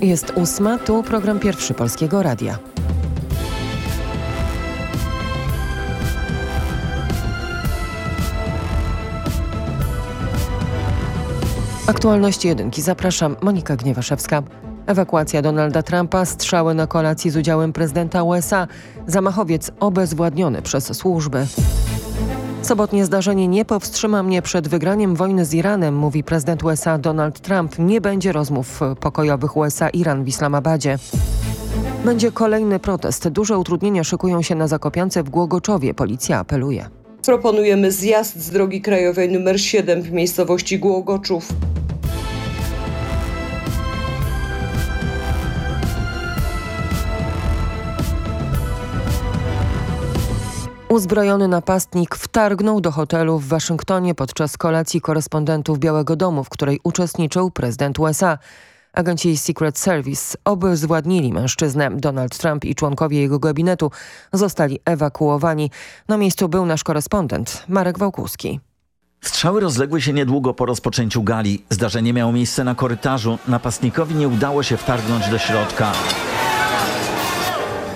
Jest ósma, tu program pierwszy Polskiego Radia. Aktualności jedynki. Zapraszam, Monika Gniewaszewska. Ewakuacja Donalda Trumpa, strzały na kolacji z udziałem prezydenta USA, zamachowiec obezwładniony przez służby. Sobotnie zdarzenie nie powstrzyma mnie przed wygraniem wojny z Iranem, mówi prezydent USA Donald Trump. Nie będzie rozmów pokojowych USA-Iran w Islamabadzie. Będzie kolejny protest. Duże utrudnienia szykują się na Zakopiance w Głogoczowie. Policja apeluje. Proponujemy zjazd z drogi krajowej nr 7 w miejscowości Głogoczów. Uzbrojony napastnik wtargnął do hotelu w Waszyngtonie podczas kolacji korespondentów Białego Domu, w której uczestniczył prezydent USA. Agenci Secret Service obezwładnili mężczyznę. Donald Trump i członkowie jego gabinetu zostali ewakuowani. Na miejscu był nasz korespondent Marek Wałkuski. Strzały rozległy się niedługo po rozpoczęciu gali. Zdarzenie miało miejsce na korytarzu. Napastnikowi nie udało się wtargnąć do środka.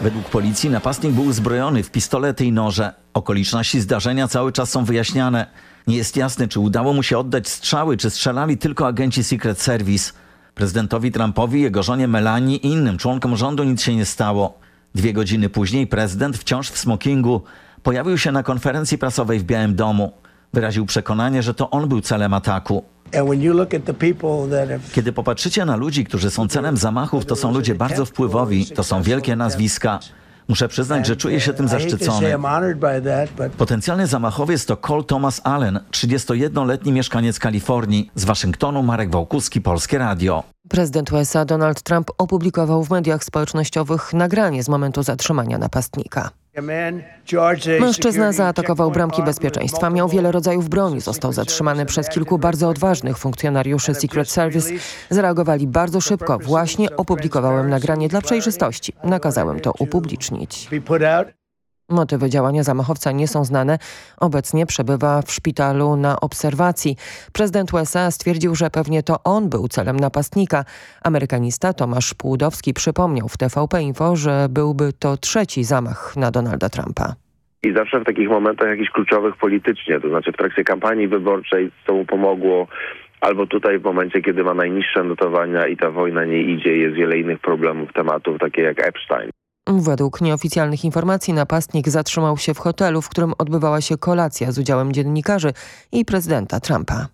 Według policji napastnik był uzbrojony w pistolety i noże. Okoliczności zdarzenia cały czas są wyjaśniane. Nie jest jasne, czy udało mu się oddać strzały, czy strzelali tylko agenci Secret Service. Prezydentowi Trumpowi, jego żonie Melanie i innym członkom rządu nic się nie stało. Dwie godziny później prezydent, wciąż w smokingu, pojawił się na konferencji prasowej w Białym Domu. Wyraził przekonanie, że to on był celem ataku. Kiedy popatrzycie na ludzi, którzy są celem zamachów, to są ludzie bardzo wpływowi, to są wielkie nazwiska. Muszę przyznać, że czuję się tym zaszczycony. Potencjalny zamachowiec to Cole Thomas Allen, 31-letni mieszkaniec Kalifornii. Z Waszyngtonu Marek Wałkuski, Polskie Radio. Prezydent USA Donald Trump opublikował w mediach społecznościowych nagranie z momentu zatrzymania napastnika. Mężczyzna zaatakował bramki bezpieczeństwa, miał wiele rodzajów broni, został zatrzymany przez kilku bardzo odważnych funkcjonariuszy Secret Service. Zareagowali bardzo szybko, właśnie opublikowałem nagranie dla przejrzystości. Nakazałem to upublicznić. Motywy działania zamachowca nie są znane. Obecnie przebywa w szpitalu na obserwacji. Prezydent USA stwierdził, że pewnie to on był celem napastnika. Amerykanista Tomasz Płudowski przypomniał w TVP Info, że byłby to trzeci zamach na Donalda Trumpa. I zawsze w takich momentach jakichś kluczowych politycznie, to znaczy w trakcie kampanii wyborczej, co mu pomogło, albo tutaj w momencie, kiedy ma najniższe notowania i ta wojna nie idzie, jest wiele innych problemów, tematów, takie jak Epstein. Według nieoficjalnych informacji napastnik zatrzymał się w hotelu, w którym odbywała się kolacja z udziałem dziennikarzy i prezydenta Trumpa.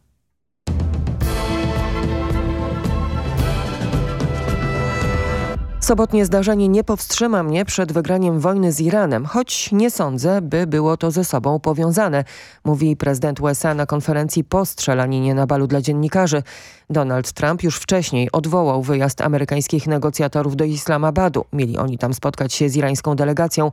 Sobotnie zdarzenie nie powstrzyma mnie przed wygraniem wojny z Iranem, choć nie sądzę, by było to ze sobą powiązane, mówi prezydent USA na konferencji po strzelaninie na balu dla dziennikarzy. Donald Trump już wcześniej odwołał wyjazd amerykańskich negocjatorów do Islamabadu. Mieli oni tam spotkać się z irańską delegacją.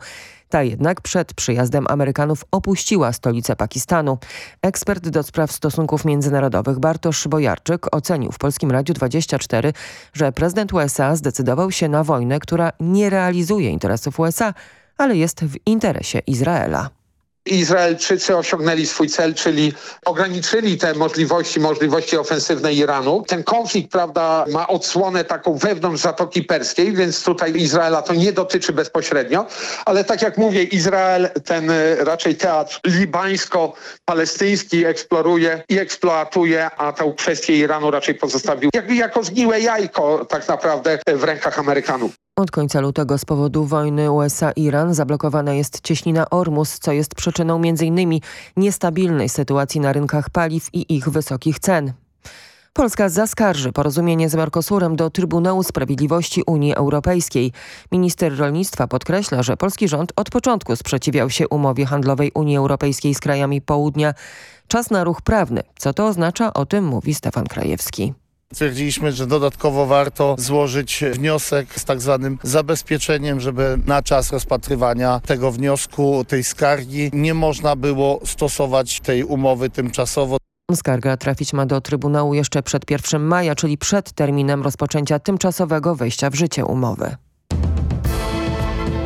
Ta jednak przed przyjazdem Amerykanów opuściła stolicę Pakistanu. Ekspert do spraw stosunków międzynarodowych Bartosz Bojarczyk ocenił w Polskim Radiu 24, że prezydent USA zdecydował się na wojnę, która nie realizuje interesów USA, ale jest w interesie Izraela. Izraelczycy osiągnęli swój cel, czyli ograniczyli te możliwości, możliwości ofensywne Iranu. Ten konflikt, prawda, ma odsłonę taką wewnątrz Zatoki Perskiej, więc tutaj Izraela to nie dotyczy bezpośrednio, ale tak jak mówię, Izrael ten y, raczej teatr libańsko-palestyński eksploruje i eksploatuje, a tę kwestię Iranu raczej pozostawił jakby jako zgniłe jajko tak naprawdę w rękach Amerykanów. Od końca lutego z powodu wojny USA-Iran zablokowana jest cieśnina Ormus, co jest przyczyną m.in. niestabilnej sytuacji na rynkach paliw i ich wysokich cen. Polska zaskarży porozumienie z Mercosurem do Trybunału Sprawiedliwości Unii Europejskiej. Minister rolnictwa podkreśla, że polski rząd od początku sprzeciwiał się umowie handlowej Unii Europejskiej z krajami południa. Czas na ruch prawny. Co to oznacza? O tym mówi Stefan Krajewski. Stwierdziliśmy, że dodatkowo warto złożyć wniosek z tak zwanym zabezpieczeniem, żeby na czas rozpatrywania tego wniosku, tej skargi nie można było stosować tej umowy tymczasowo. Skarga trafić ma do Trybunału jeszcze przed 1 maja, czyli przed terminem rozpoczęcia tymczasowego wejścia w życie umowy.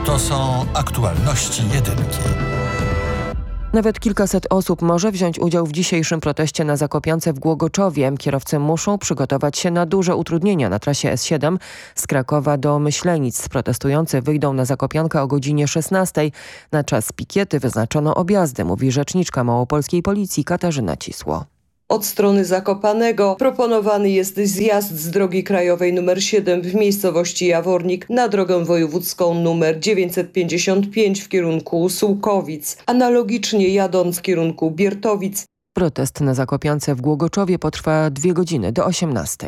To są aktualności jedynki. Nawet kilkaset osób może wziąć udział w dzisiejszym proteście na Zakopiance w Głogoczowie. Kierowcy muszą przygotować się na duże utrudnienia na trasie S7 z Krakowa do Myślenic. Protestujący wyjdą na Zakopiankę o godzinie 16. Na czas pikiety wyznaczono objazdy, mówi rzeczniczka małopolskiej policji Katarzyna Cisło. Od strony Zakopanego proponowany jest zjazd z drogi krajowej nr 7 w miejscowości Jawornik na drogę wojewódzką nr 955 w kierunku Sułkowic, analogicznie jadąc w kierunku Biertowic. Protest na Zakopiance w Głogoczowie potrwa dwie godziny do 18.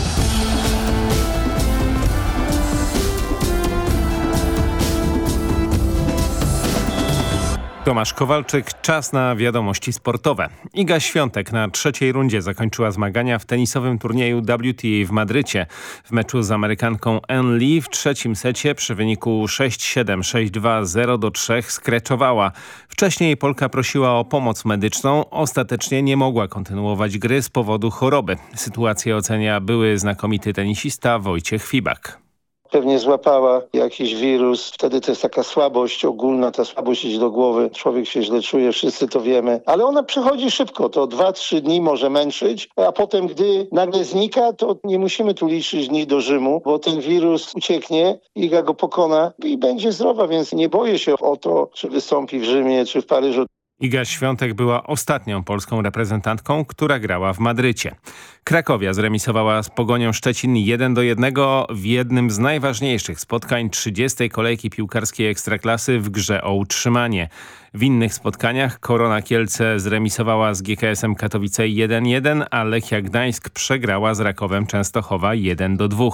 Tomasz Kowalczyk, czas na wiadomości sportowe. Iga Świątek na trzeciej rundzie zakończyła zmagania w tenisowym turnieju WTA w Madrycie. W meczu z Amerykanką Ann Lee w trzecim secie przy wyniku 6-7, 6-2, 0-3 skreczowała. Wcześniej Polka prosiła o pomoc medyczną, ostatecznie nie mogła kontynuować gry z powodu choroby. Sytuację ocenia były znakomity tenisista Wojciech Fibak pewnie złapała jakiś wirus. Wtedy to jest taka słabość ogólna, ta słabość idzie do głowy. Człowiek się źle czuje, wszyscy to wiemy. Ale ona przychodzi szybko, to dwa, trzy dni może męczyć, a potem gdy nagle znika, to nie musimy tu liczyć dni do Rzymu, bo ten wirus ucieknie, Iga go pokona i będzie zdrowa, więc nie boję się o to, czy wystąpi w Rzymie, czy w Paryżu. Iga Świątek była ostatnią polską reprezentantką, która grała w Madrycie. Krakowia zremisowała z Pogonią Szczecin 1 do 1 w jednym z najważniejszych spotkań 30. kolejki piłkarskiej Ekstraklasy w grze o utrzymanie. W innych spotkaniach Korona Kielce zremisowała z GKS-em Katowice 1-1, a Lechia Gdańsk przegrała z Rakowem Częstochowa 1-2.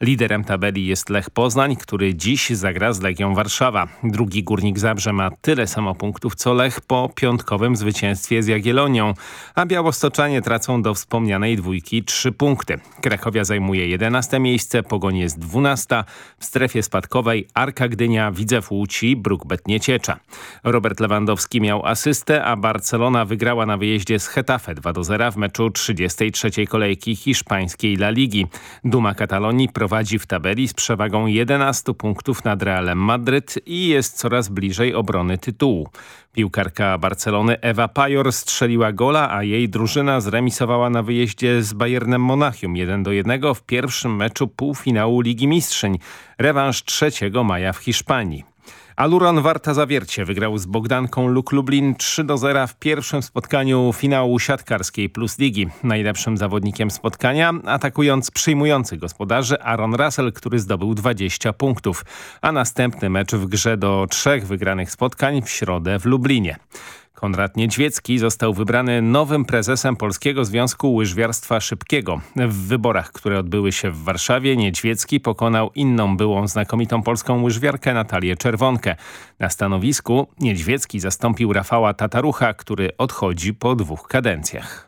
Liderem tabeli jest Lech Poznań, który dziś zagra z Legią Warszawa. Drugi Górnik Zabrze ma tyle samo punktów co Lech po piątkowym zwycięstwie z Jagiellonią, a Białostoczanie tracą do wspomnianej dwójki trzy punkty. Krakowia zajmuje 11 miejsce, Pogoń jest 12. W strefie spadkowej Arka Gdynia, Widzew Łódź Bruk Betnieciecza. Robert Lewandowski miał asystę, a Barcelona wygrała na wyjeździe z Hetafe 2-0 w meczu 33. kolejki hiszpańskiej La Ligi. Duma Katalonii prowadzi w tabeli z przewagą 11 punktów nad Realem Madryt i jest coraz bliżej obrony tytułu. Piłkarka Barcelony Ewa Pajor strzeliła gola, a jej drużyna zremisowała na wyjeździe z Bayernem Monachium 1-1 w pierwszym meczu półfinału Ligi Mistrzyń. Rewanż 3 maja w Hiszpanii. Aluron Warta Zawiercie wygrał z Bogdanką Luk Lublin 3 do 0 w pierwszym spotkaniu finału siatkarskiej Plus Ligi. Najlepszym zawodnikiem spotkania atakując przyjmujący gospodarzy Aaron Russell, który zdobył 20 punktów, a następny mecz w grze do trzech wygranych spotkań w środę w Lublinie. Konrad Niedźwiecki został wybrany nowym prezesem Polskiego Związku Łyżwiarstwa Szybkiego. W wyborach, które odbyły się w Warszawie, Niedźwiecki pokonał inną byłą znakomitą polską łyżwiarkę Natalię Czerwonkę. Na stanowisku Niedźwiecki zastąpił Rafała Tatarucha, który odchodzi po dwóch kadencjach.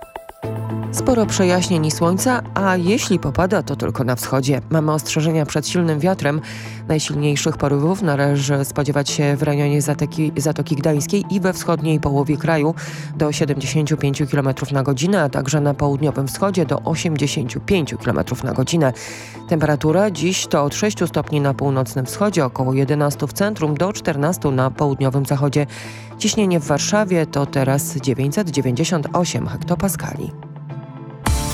Sporo przejaśnień i słońca, a jeśli popada, to tylko na wschodzie. Mamy ostrzeżenia przed silnym wiatrem. Najsilniejszych porywów należy spodziewać się w rejonie Zatoki, Zatoki Gdańskiej i we wschodniej połowie kraju do 75 km na godzinę, a także na południowym wschodzie do 85 km na godzinę. Temperatura dziś to od 6 stopni na północnym wschodzie, około 11 w centrum do 14 na południowym zachodzie. Ciśnienie w Warszawie to teraz 998 hektopaskali.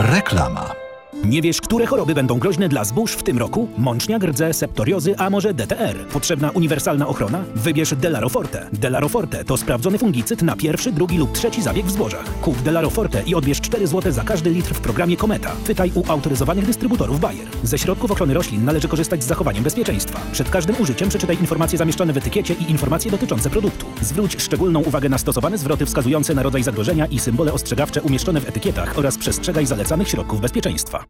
Reklama. Nie wiesz, które choroby będą groźne dla zbóż w tym roku? Mączniak, rdze, septoriozy, a może DTR? Potrzebna uniwersalna ochrona? Wybierz Delaroforte. Delaroforte to sprawdzony fungicyd na pierwszy, drugi lub trzeci zabieg w zbożach. Kup Delaroforte i odbierz 4 zł za każdy litr w programie Kometa. Pytaj u autoryzowanych dystrybutorów Bayer. Ze środków ochrony roślin należy korzystać z zachowaniem bezpieczeństwa. Przed każdym użyciem przeczytaj informacje zamieszczone w etykiecie i informacje dotyczące produktu. Zwróć szczególną uwagę na stosowane zwroty wskazujące na rodzaj zagrożenia i symbole ostrzegawcze umieszczone w etykietach oraz przestrzegaj zalecanych środków bezpieczeństwa.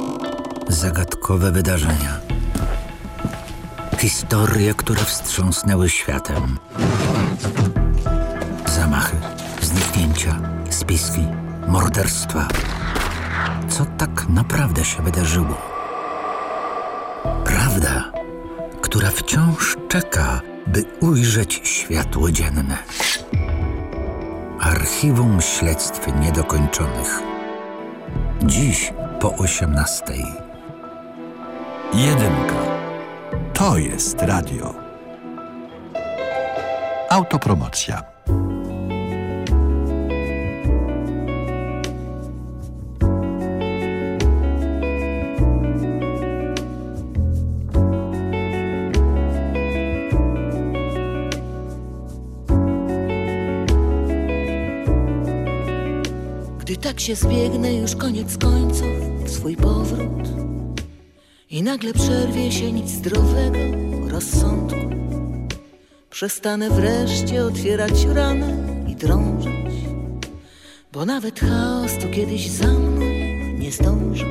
Zagadkowe wydarzenia. Historie, które wstrząsnęły światem. Zamachy, zniknięcia, spiski, morderstwa. Co tak naprawdę się wydarzyło? Prawda, która wciąż czeka, by ujrzeć światło dzienne. Archiwum śledztw niedokończonych. Dziś po 18. Jedynka. To jest radio. Autopromocja. Gdy tak się zbiegnę już koniec końców w swój powrót i nagle przerwie się nic zdrowego rozsądku. Przestanę wreszcie otwierać ranę i drążyć, bo nawet chaos tu kiedyś za mną nie zdążył.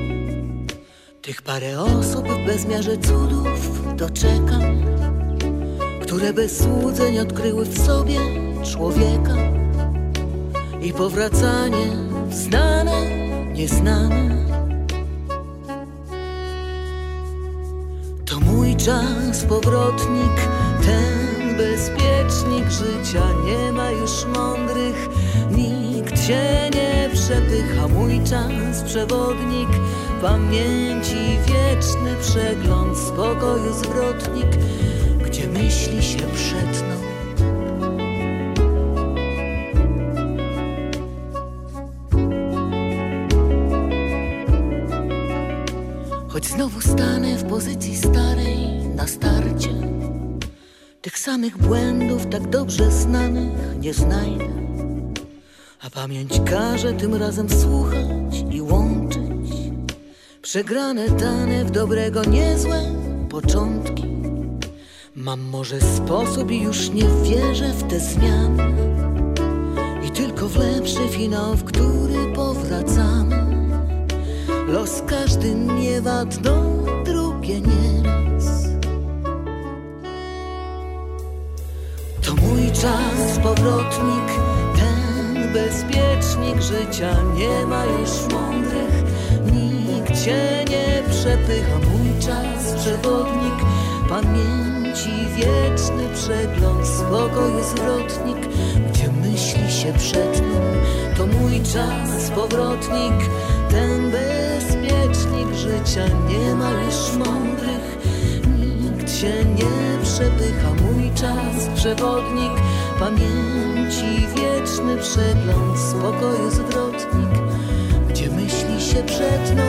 Tych parę osób w bezmiarze cudów doczekam, które bez złudzeń odkryły w sobie człowieka i powracanie w znane, nieznane. Czas, powrotnik, ten bezpiecznik życia. Nie ma już mądrych, nikt się nie przepycha. Mój czas, przewodnik, pamięci wieczny przegląd, spokoju zwrotnik, gdzie myśli się przetną. Choć znowu stanę w pozycji starej na starcie. Tych samych błędów tak dobrze znanych nie znajdę. A pamięć każe tym razem słuchać i łączyć Przegrane dane w dobrego niezłe początki. Mam może sposób i już nie wierzę w te zmiany. I tylko w lepszy finał, w który powracamy. Los każdy miewa dno, drugie nieraz. Czas powrotnik, ten bezpiecznik życia nie ma już mądrych. Nikt cię nie przepycha, mój czas przewodnik, pamięci wieczny przegląd, spokoju zwrotnik, gdzie myśli się przetną, to mój czas powrotnik, ten bezpiecznik życia nie ma już mądrych. Się nie przepycha, mój czas przewodnik, pamięci wieczny przegląd, spokoju zwrotnik, gdzie myśli się przetną.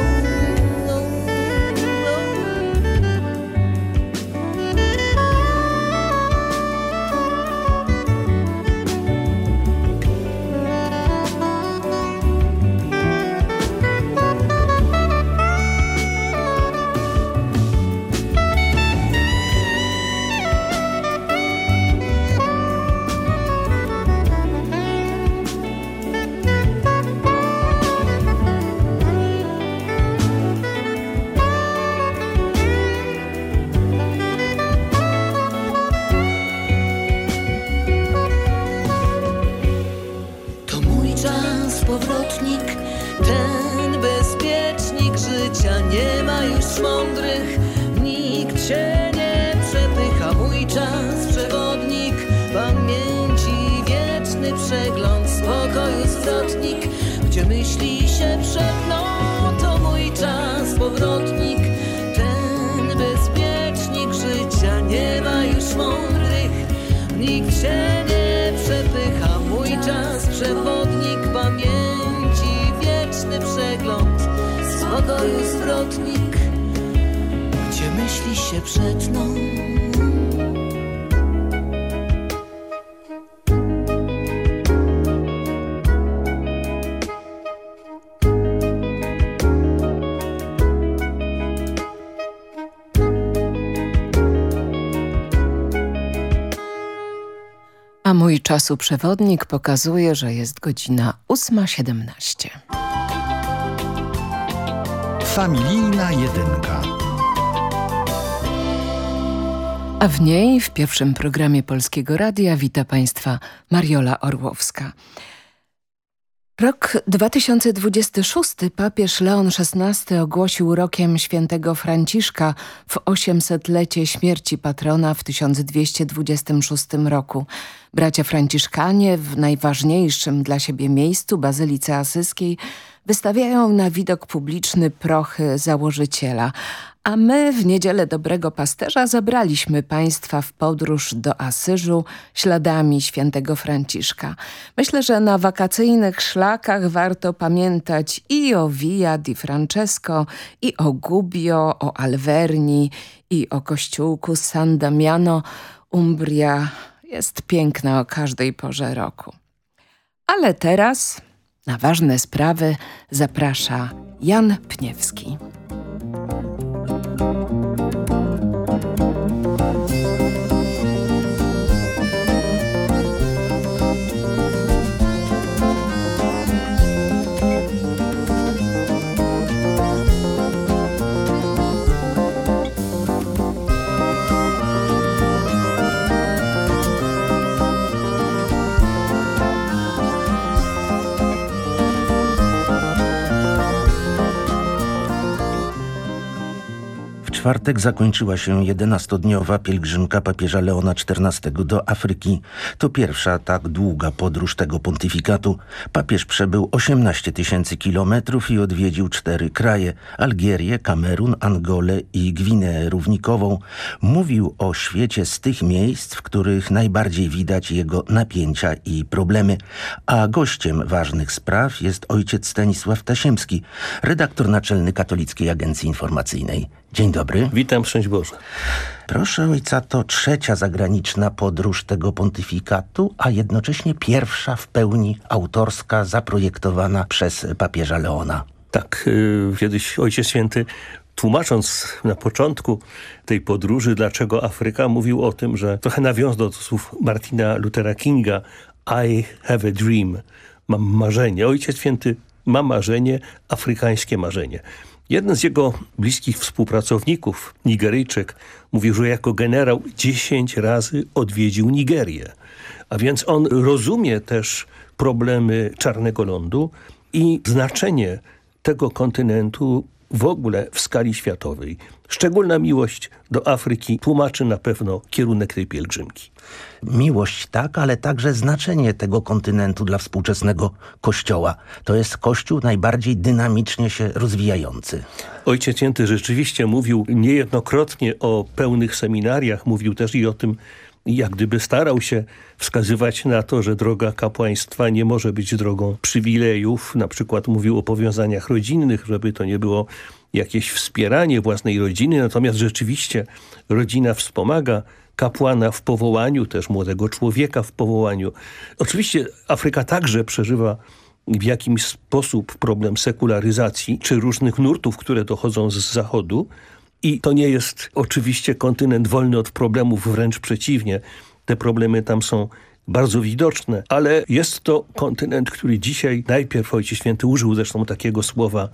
A mój czasu przewodnik pokazuje, że jest godzina 8.17. Familijna jedynka. A w niej w pierwszym programie Polskiego Radia wita Państwa Mariola Orłowska. Rok 2026 papież Leon XVI ogłosił rokiem świętego Franciszka w 800-lecie śmierci patrona w 1226 roku. Bracia Franciszkanie w najważniejszym dla siebie miejscu, Bazylice Asyskiej, wystawiają na widok publiczny prochy założyciela, a my w Niedzielę Dobrego Pasterza zabraliśmy Państwa w podróż do Asyżu śladami świętego Franciszka. Myślę, że na wakacyjnych szlakach warto pamiętać i o Via di Francesco, i o Gubbio, o Alverni, i o kościółku San Damiano. Umbria jest piękna o każdej porze roku. Ale teraz na ważne sprawy zaprasza Jan Pniewski. Czwartek zakończyła się 11-dniowa pielgrzymka papieża Leona XIV do Afryki. To pierwsza tak długa podróż tego pontyfikatu. Papież przebył 18 tysięcy kilometrów i odwiedził cztery kraje – Algierię, Kamerun, Angolę i Gwineę Równikową. Mówił o świecie z tych miejsc, w których najbardziej widać jego napięcia i problemy. A gościem ważnych spraw jest ojciec Stanisław Tasiemski, redaktor naczelny Katolickiej Agencji Informacyjnej. Dzień dobry. Witam, szczęść Boże. Proszę ojca, to trzecia zagraniczna podróż tego pontyfikatu, a jednocześnie pierwsza w pełni autorska, zaprojektowana przez papieża Leona. Tak, yy, kiedyś Ojciec Święty tłumacząc na początku tej podróży, dlaczego Afryka, mówił o tym, że trochę nawiązał do słów Martina Luthera Kinga I have a dream, mam marzenie. Ojciec Święty ma marzenie, afrykańskie marzenie. Jeden z jego bliskich współpracowników, Nigeryjczyk, mówił, że jako generał 10 razy odwiedził Nigerię. A więc on rozumie też problemy Czarnego Lądu i znaczenie tego kontynentu w ogóle w skali światowej. Szczególna miłość do Afryki tłumaczy na pewno kierunek tej pielgrzymki. Miłość tak, ale także znaczenie tego kontynentu dla współczesnego Kościoła. To jest Kościół najbardziej dynamicznie się rozwijający. Ojciec Święty rzeczywiście mówił niejednokrotnie o pełnych seminariach, mówił też i o tym, jak gdyby starał się wskazywać na to, że droga kapłaństwa nie może być drogą przywilejów. Na przykład mówił o powiązaniach rodzinnych, żeby to nie było jakieś wspieranie własnej rodziny. Natomiast rzeczywiście rodzina wspomaga kapłana w powołaniu, też młodego człowieka w powołaniu. Oczywiście Afryka także przeżywa w jakimś sposób problem sekularyzacji, czy różnych nurtów, które dochodzą z zachodu, i to nie jest oczywiście kontynent wolny od problemów, wręcz przeciwnie. Te problemy tam są bardzo widoczne, ale jest to kontynent, który dzisiaj, najpierw Ojciec Święty użył zresztą takiego słowa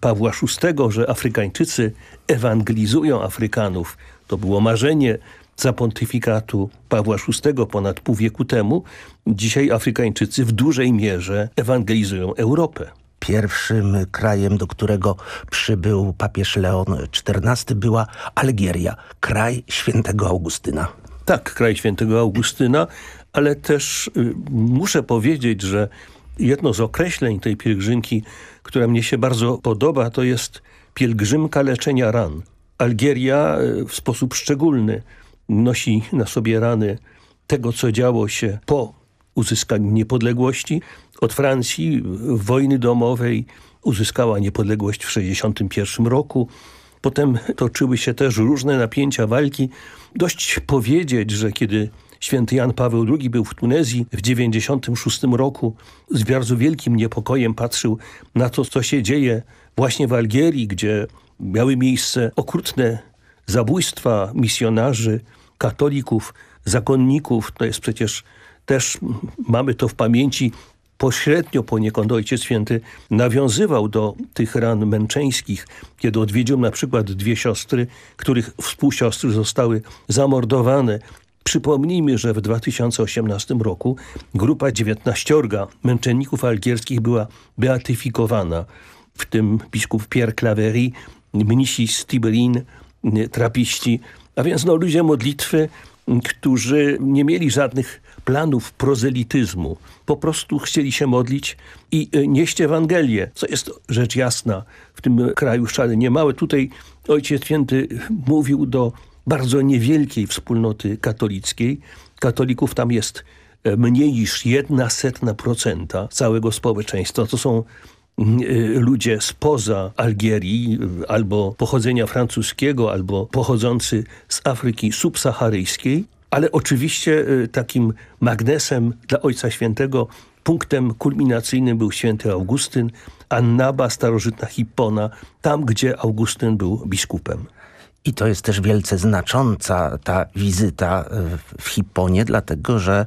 Pawła VI, że Afrykańczycy ewangelizują Afrykanów. To było marzenie za pontyfikatu Pawła VI ponad pół wieku temu. Dzisiaj Afrykańczycy w dużej mierze ewangelizują Europę. Pierwszym krajem, do którego przybył papież Leon XIV była Algieria, kraj świętego Augustyna. Tak, kraj świętego Augustyna, ale też y, muszę powiedzieć, że jedno z określeń tej pielgrzymki, która mnie się bardzo podoba, to jest pielgrzymka leczenia ran. Algieria y, w sposób szczególny nosi na sobie rany tego, co działo się po uzyskaniu niepodległości. Od Francji wojny domowej uzyskała niepodległość w 1961 roku. Potem toczyły się też różne napięcia walki. Dość powiedzieć, że kiedy święty Jan Paweł II był w Tunezji w 1996 roku, z bardzo wielkim niepokojem patrzył na to, co się dzieje właśnie w Algierii, gdzie miały miejsce okrutne zabójstwa misjonarzy, katolików, zakonników. To jest przecież też, mamy to w pamięci, pośrednio poniekąd Ojciec Święty nawiązywał do tych ran męczeńskich, kiedy odwiedził na przykład dwie siostry, których współsiostry zostały zamordowane. Przypomnijmy, że w 2018 roku grupa 19 męczenników algierskich była beatyfikowana, w tym biskup Pierre Claverie, mnisi z Tiberin, trapiści, a więc no, ludzie modlitwy, którzy nie mieli żadnych planów prozelityzmu. Po prostu chcieli się modlić i e, nieść Ewangelię, co jest rzecz jasna w tym kraju szalenie małe. Tutaj Ojciec Święty mówił do bardzo niewielkiej wspólnoty katolickiej. Katolików tam jest e, mniej niż jedna setna procenta całego społeczeństwa. To są mm, e, ludzie spoza Algierii, albo pochodzenia francuskiego, albo pochodzący z Afryki subsaharyjskiej. Ale oczywiście takim magnesem dla Ojca Świętego, punktem kulminacyjnym był święty Augustyn, Annaba, starożytna Hippona, tam gdzie Augustyn był biskupem. I to jest też wielce znacząca ta wizyta y, w Hipponie, dlatego że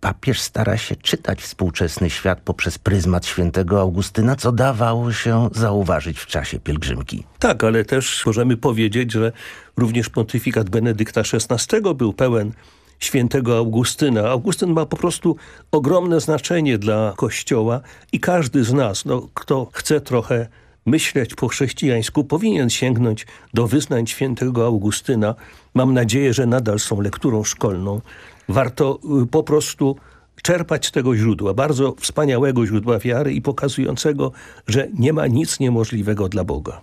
papież stara się czytać współczesny świat poprzez pryzmat świętego Augustyna, co dawało się zauważyć w czasie pielgrzymki. Tak, ale też możemy powiedzieć, że również pontyfikat Benedykta XVI był pełen świętego Augustyna. Augustyn ma po prostu ogromne znaczenie dla Kościoła i każdy z nas, no, kto chce trochę myśleć po chrześcijańsku, powinien sięgnąć do wyznań świętego Augustyna. Mam nadzieję, że nadal są lekturą szkolną warto y, po prostu czerpać z tego źródła, bardzo wspaniałego źródła wiary i pokazującego, że nie ma nic niemożliwego dla Boga.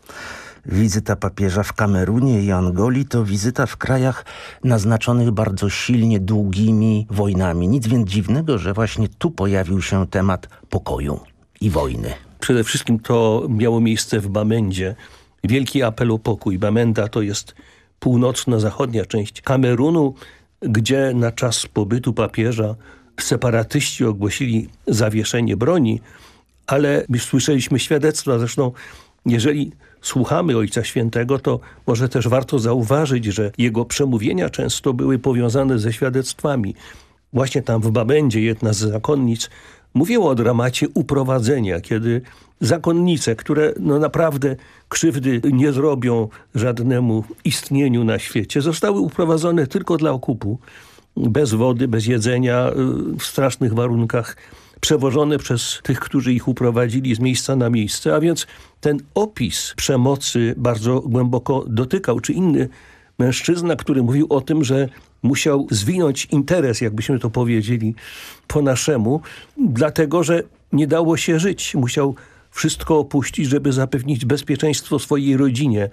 Wizyta papieża w Kamerunie i Angolii to wizyta w krajach naznaczonych bardzo silnie długimi wojnami. Nic więc dziwnego, że właśnie tu pojawił się temat pokoju i wojny. Przede wszystkim to miało miejsce w Bamendzie. Wielki apel o pokój. Bamenda to jest północno-zachodnia część Kamerunu, gdzie na czas pobytu papieża separatyści ogłosili zawieszenie broni, ale my słyszeliśmy świadectwa, zresztą jeżeli słuchamy Ojca Świętego, to może też warto zauważyć, że jego przemówienia często były powiązane ze świadectwami. Właśnie tam w Babędzie jedna z zakonnic mówiło o dramacie uprowadzenia, kiedy zakonnice, które no naprawdę krzywdy nie zrobią żadnemu istnieniu na świecie, zostały uprowadzone tylko dla okupu, bez wody, bez jedzenia, w strasznych warunkach, przewożone przez tych, którzy ich uprowadzili z miejsca na miejsce, a więc ten opis przemocy bardzo głęboko dotykał, czy inny mężczyzna, który mówił o tym, że musiał zwinąć interes, jakbyśmy to powiedzieli po naszemu, dlatego, że nie dało się żyć. Musiał wszystko opuścić, żeby zapewnić bezpieczeństwo swojej rodzinie.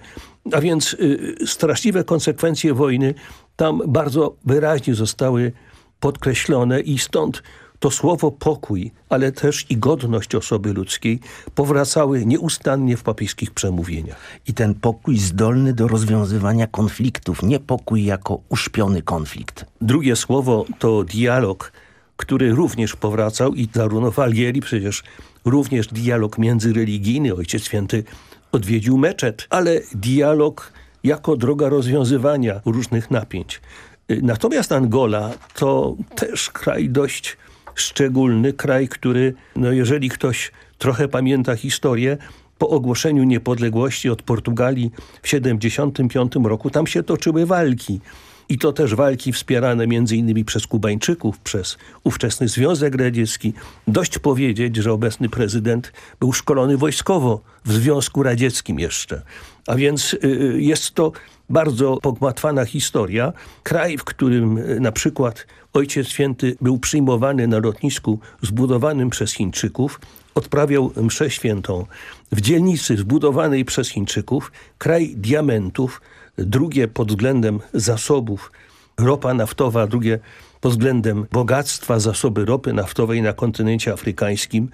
A więc y, straszliwe konsekwencje wojny tam bardzo wyraźnie zostały podkreślone i stąd to słowo pokój, ale też i godność osoby ludzkiej powracały nieustannie w papieskich przemówieniach. I ten pokój zdolny do rozwiązywania konfliktów, nie pokój jako uśpiony konflikt. Drugie słowo to dialog, który również powracał i zarówno w przecież również dialog międzyreligijny. Ojciec Święty odwiedził meczet, ale dialog jako droga rozwiązywania różnych napięć. Natomiast Angola to też kraj dość szczególny, kraj, który, no jeżeli ktoś trochę pamięta historię, po ogłoszeniu niepodległości od Portugalii w 1975 roku tam się toczyły walki. I to też walki wspierane między innymi przez Kubańczyków, przez ówczesny Związek Radziecki. Dość powiedzieć, że obecny prezydent był szkolony wojskowo w Związku Radzieckim jeszcze. A więc y, jest to bardzo pogmatwana historia. Kraj, w którym y, na przykład Ojciec Święty był przyjmowany na lotnisku zbudowanym przez Chińczyków, odprawiał mszę świętą w dzielnicy zbudowanej przez Chińczyków, kraj diamentów, drugie pod względem zasobów ropa naftowa, drugie pod względem bogactwa zasoby ropy naftowej na kontynencie afrykańskim.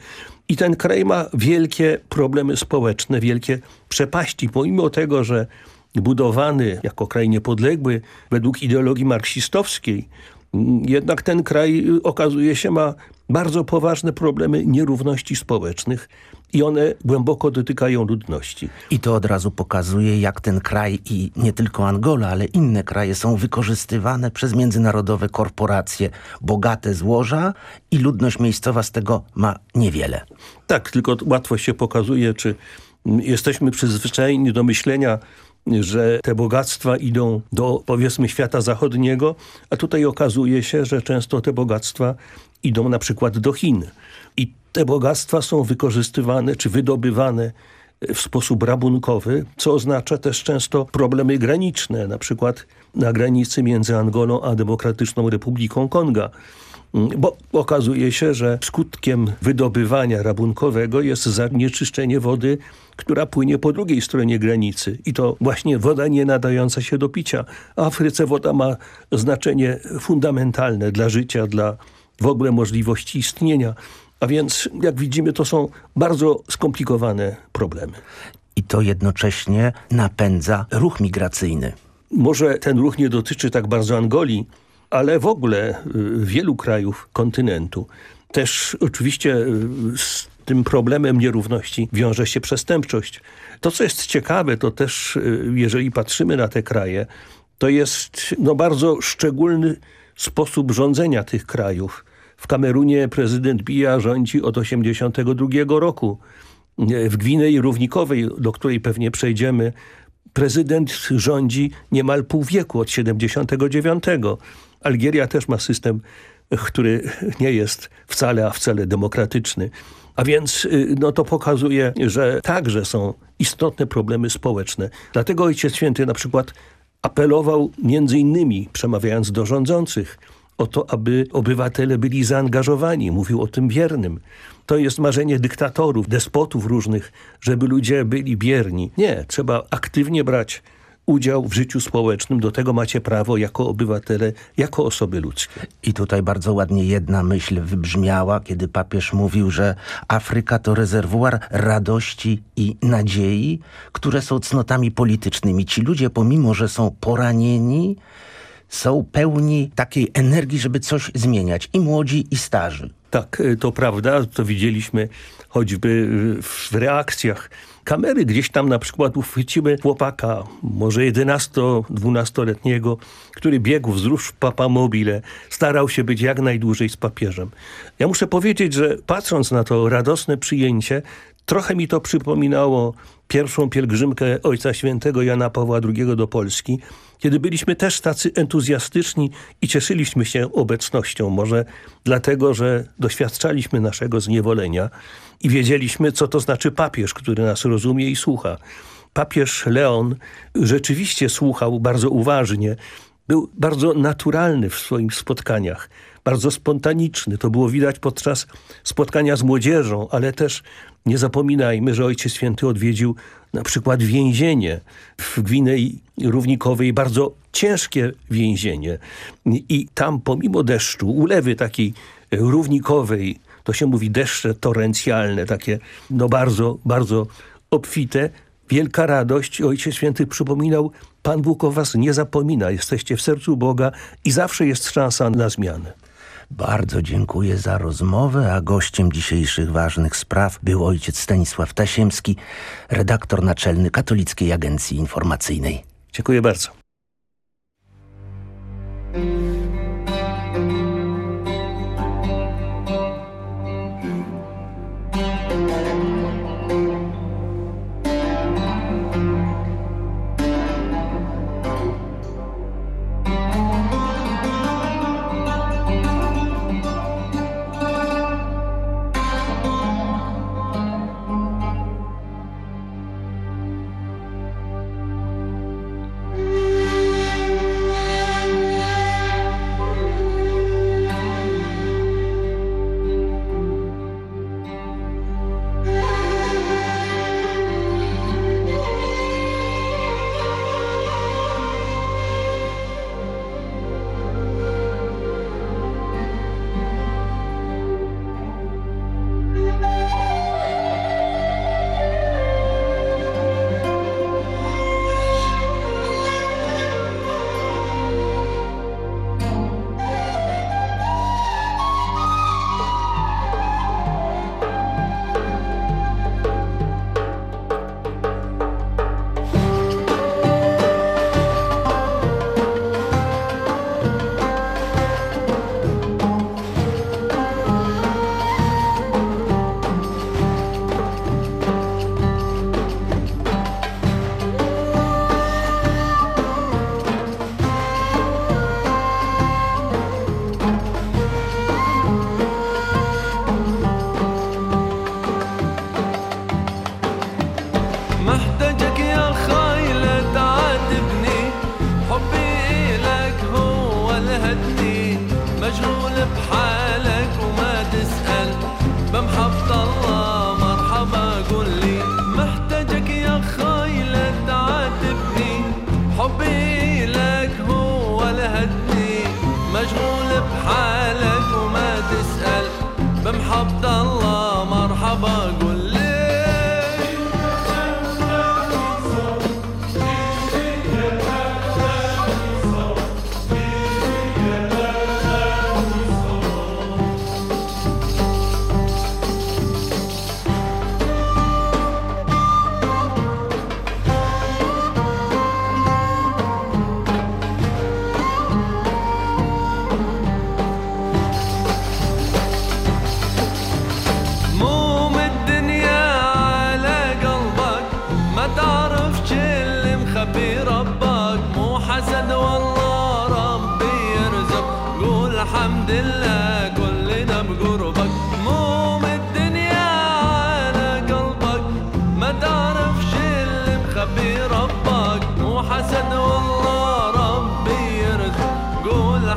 I ten kraj ma wielkie problemy społeczne, wielkie przepaści, pomimo tego, że budowany jako kraj niepodległy według ideologii marksistowskiej, jednak ten kraj okazuje się ma bardzo poważne problemy nierówności społecznych i one głęboko dotykają ludności. I to od razu pokazuje, jak ten kraj i nie tylko Angola, ale inne kraje są wykorzystywane przez międzynarodowe korporacje. Bogate złoża i ludność miejscowa z tego ma niewiele. Tak, tylko łatwo się pokazuje, czy jesteśmy przyzwyczajeni do myślenia, że te bogactwa idą do powiedzmy świata zachodniego, a tutaj okazuje się, że często te bogactwa idą na przykład do Chin. I te bogactwa są wykorzystywane czy wydobywane w sposób rabunkowy, co oznacza też często problemy graniczne, na przykład na granicy między Angolą a Demokratyczną Republiką Konga. Bo okazuje się, że skutkiem wydobywania rabunkowego jest zanieczyszczenie wody, która płynie po drugiej stronie granicy. I to właśnie woda nie nadająca się do picia. W Afryce woda ma znaczenie fundamentalne dla życia, dla w ogóle możliwości istnienia. A więc, jak widzimy, to są bardzo skomplikowane problemy. I to jednocześnie napędza ruch migracyjny. Może ten ruch nie dotyczy tak bardzo Angolii, ale w ogóle y, wielu krajów kontynentu. Też oczywiście y, z tym problemem nierówności wiąże się przestępczość. To, co jest ciekawe, to też, y, jeżeli patrzymy na te kraje, to jest no, bardzo szczególny sposób rządzenia tych krajów. W Kamerunie prezydent Biya rządzi od 1982 roku. W Gwinei Równikowej, do której pewnie przejdziemy, prezydent rządzi niemal pół wieku, od 79. Algieria też ma system, który nie jest wcale, a wcale demokratyczny. A więc y, no, to pokazuje, że także są istotne problemy społeczne. Dlatego Ojciec Święty na przykład apelował między innymi, przemawiając do rządzących, o to, aby obywatele byli zaangażowani. Mówił o tym biernym. To jest marzenie dyktatorów, despotów różnych, żeby ludzie byli bierni. Nie, trzeba aktywnie brać udział w życiu społecznym. Do tego macie prawo jako obywatele, jako osoby ludzkie. I tutaj bardzo ładnie jedna myśl wybrzmiała, kiedy papież mówił, że Afryka to rezerwuar radości i nadziei, które są cnotami politycznymi. Ci ludzie, pomimo że są poranieni, są pełni takiej energii, żeby coś zmieniać. I młodzi, i starzy. Tak, to prawda. To widzieliśmy choćby w reakcjach kamery gdzieś tam na przykład uchwyciły chłopaka, może 11-12-letniego, który biegł wzdłuż papa mobile, starał się być jak najdłużej z papieżem. Ja muszę powiedzieć, że patrząc na to radosne przyjęcie, trochę mi to przypominało pierwszą pielgrzymkę Ojca Świętego Jana Pawła II do Polski, kiedy byliśmy też tacy entuzjastyczni i cieszyliśmy się obecnością. Może dlatego, że doświadczaliśmy naszego zniewolenia i wiedzieliśmy, co to znaczy papież, który nas rozumie i słucha. Papież Leon rzeczywiście słuchał bardzo uważnie, był bardzo naturalny w swoich spotkaniach, bardzo spontaniczny. To było widać podczas spotkania z młodzieżą, ale też nie zapominajmy, że Ojciec Święty odwiedził na przykład więzienie w Gwinei Równikowej, bardzo ciężkie więzienie. I tam pomimo deszczu, ulewy takiej równikowej, to się mówi deszcze torencjalne, takie no bardzo, bardzo obfite, wielka radość. Ojciec Święty przypominał, Pan Bóg o was nie zapomina, jesteście w sercu Boga i zawsze jest szansa na zmianę. Bardzo dziękuję za rozmowę, a gościem dzisiejszych ważnych spraw był ojciec Stanisław Tasiemski, redaktor naczelny Katolickiej Agencji Informacyjnej. Dziękuję bardzo.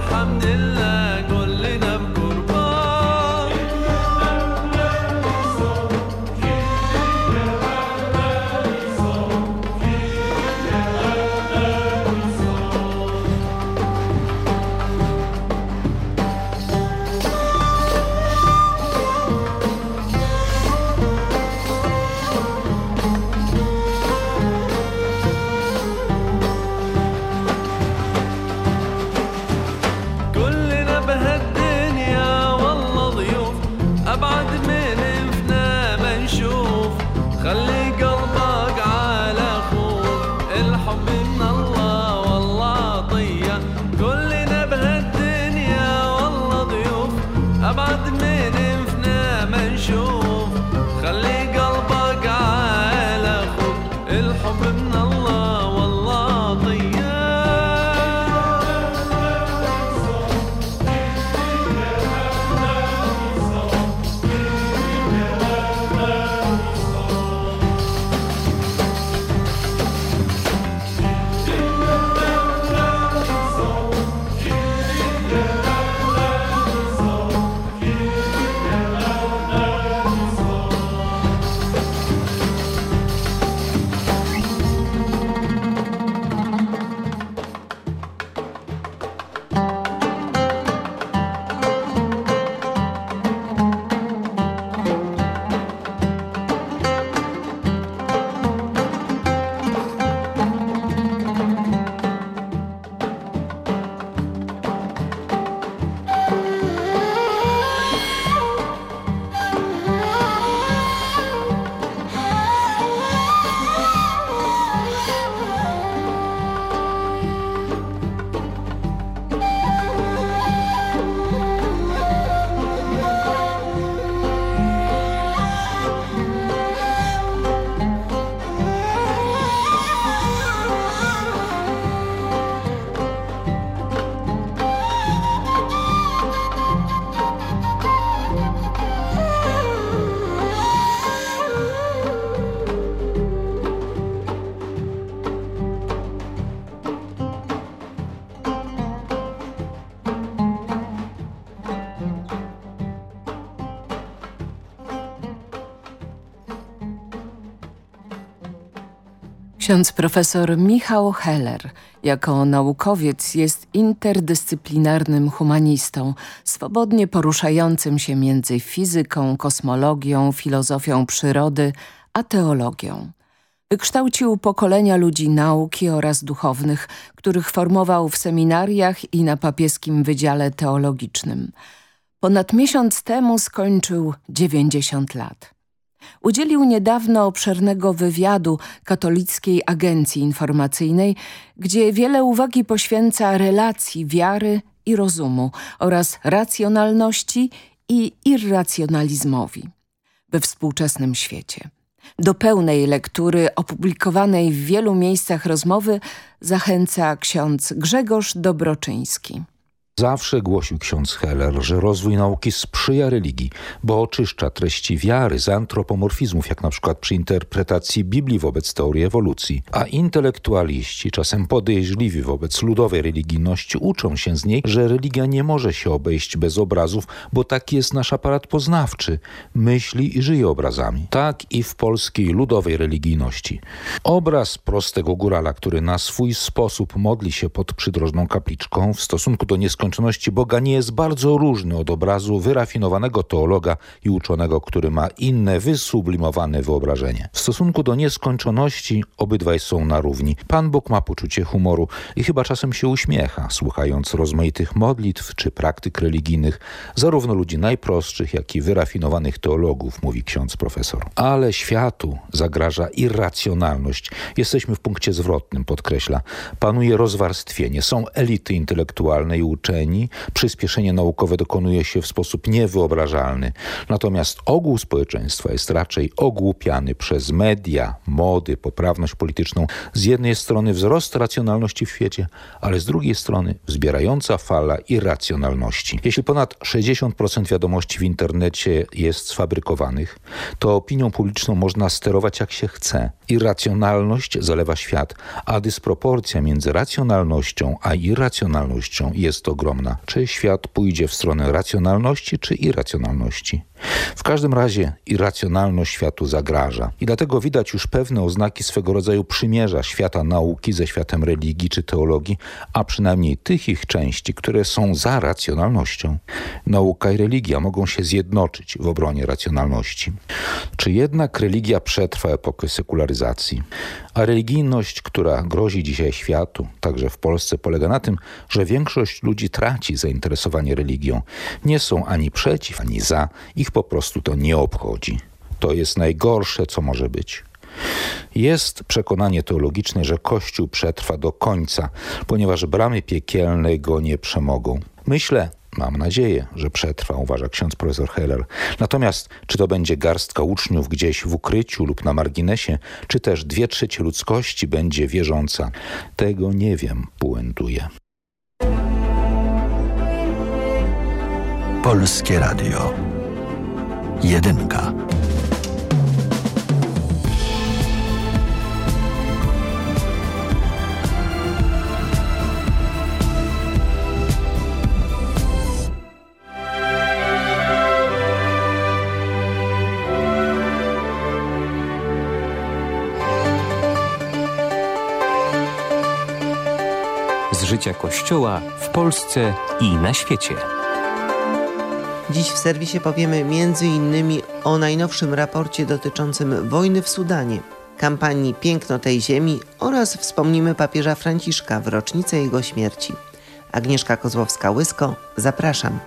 I'm Ksiądz profesor Michał Heller jako naukowiec jest interdyscyplinarnym humanistą, swobodnie poruszającym się między fizyką, kosmologią, filozofią przyrody a teologią. Wykształcił pokolenia ludzi nauki oraz duchownych, których formował w seminariach i na papieskim Wydziale Teologicznym. Ponad miesiąc temu skończył 90 lat. Udzielił niedawno obszernego wywiadu Katolickiej Agencji Informacyjnej, gdzie wiele uwagi poświęca relacji wiary i rozumu oraz racjonalności i irracjonalizmowi we współczesnym świecie. Do pełnej lektury opublikowanej w wielu miejscach rozmowy zachęca ksiądz Grzegorz Dobroczyński. Zawsze głosił ksiądz Heller, że rozwój nauki sprzyja religii, bo oczyszcza treści wiary z antropomorfizmów, jak na przykład przy interpretacji Biblii wobec teorii ewolucji. A intelektualiści, czasem podejrzliwi wobec ludowej religijności, uczą się z niej, że religia nie może się obejść bez obrazów, bo taki jest nasz aparat poznawczy. Myśli i żyje obrazami. Tak i w polskiej ludowej religijności. Obraz prostego górala, który na swój sposób modli się pod przydrożną kapliczką w stosunku do nieskończoności nieskończoności Boga nie jest bardzo różny od obrazu wyrafinowanego teologa i uczonego, który ma inne, wysublimowane wyobrażenie. W stosunku do nieskończoności obydwaj są na równi. Pan Bóg ma poczucie humoru i chyba czasem się uśmiecha, słuchając rozmaitych modlitw czy praktyk religijnych, zarówno ludzi najprostszych, jak i wyrafinowanych teologów, mówi ksiądz profesor. Ale światu zagraża irracjonalność. Jesteśmy w punkcie zwrotnym, podkreśla. Panuje rozwarstwienie, są elity intelektualne i uczenie, przyspieszenie naukowe dokonuje się w sposób niewyobrażalny. Natomiast ogół społeczeństwa jest raczej ogłupiany przez media, mody, poprawność polityczną. Z jednej strony wzrost racjonalności w świecie, ale z drugiej strony wzbierająca fala irracjonalności. Jeśli ponad 60% wiadomości w internecie jest sfabrykowanych, to opinią publiczną można sterować jak się chce. Irracjonalność zalewa świat, a dysproporcja między racjonalnością a irracjonalnością jest ogromna. Czy świat pójdzie w stronę racjonalności czy irracjonalności? W każdym razie irracjonalność światu zagraża i dlatego widać już pewne oznaki swego rodzaju przymierza świata nauki ze światem religii czy teologii, a przynajmniej tych ich części, które są za racjonalnością. Nauka i religia mogą się zjednoczyć w obronie racjonalności. Czy jednak religia przetrwa epokę sekularyzacji? A religijność, która grozi dzisiaj światu, także w Polsce, polega na tym, że większość ludzi traci zainteresowanie religią. Nie są ani przeciw, ani za. Ich po prostu to nie obchodzi. To jest najgorsze, co może być. Jest przekonanie teologiczne, że Kościół przetrwa do końca, ponieważ bramy piekielne go nie przemogą. Myślę, Mam nadzieję, że przetrwa, uważa ksiądz profesor Heller. Natomiast czy to będzie garstka uczniów gdzieś w ukryciu lub na marginesie, czy też dwie trzecie ludzkości będzie wierząca, tego nie wiem, puentuje. Polskie Radio. Jedynka. Życia Kościoła w Polsce i na świecie. Dziś w serwisie powiemy m.in. o najnowszym raporcie dotyczącym wojny w Sudanie, kampanii Piękno tej ziemi oraz wspomnimy papieża Franciszka w rocznicę jego śmierci. Agnieszka Kozłowska-Łysko, zapraszam.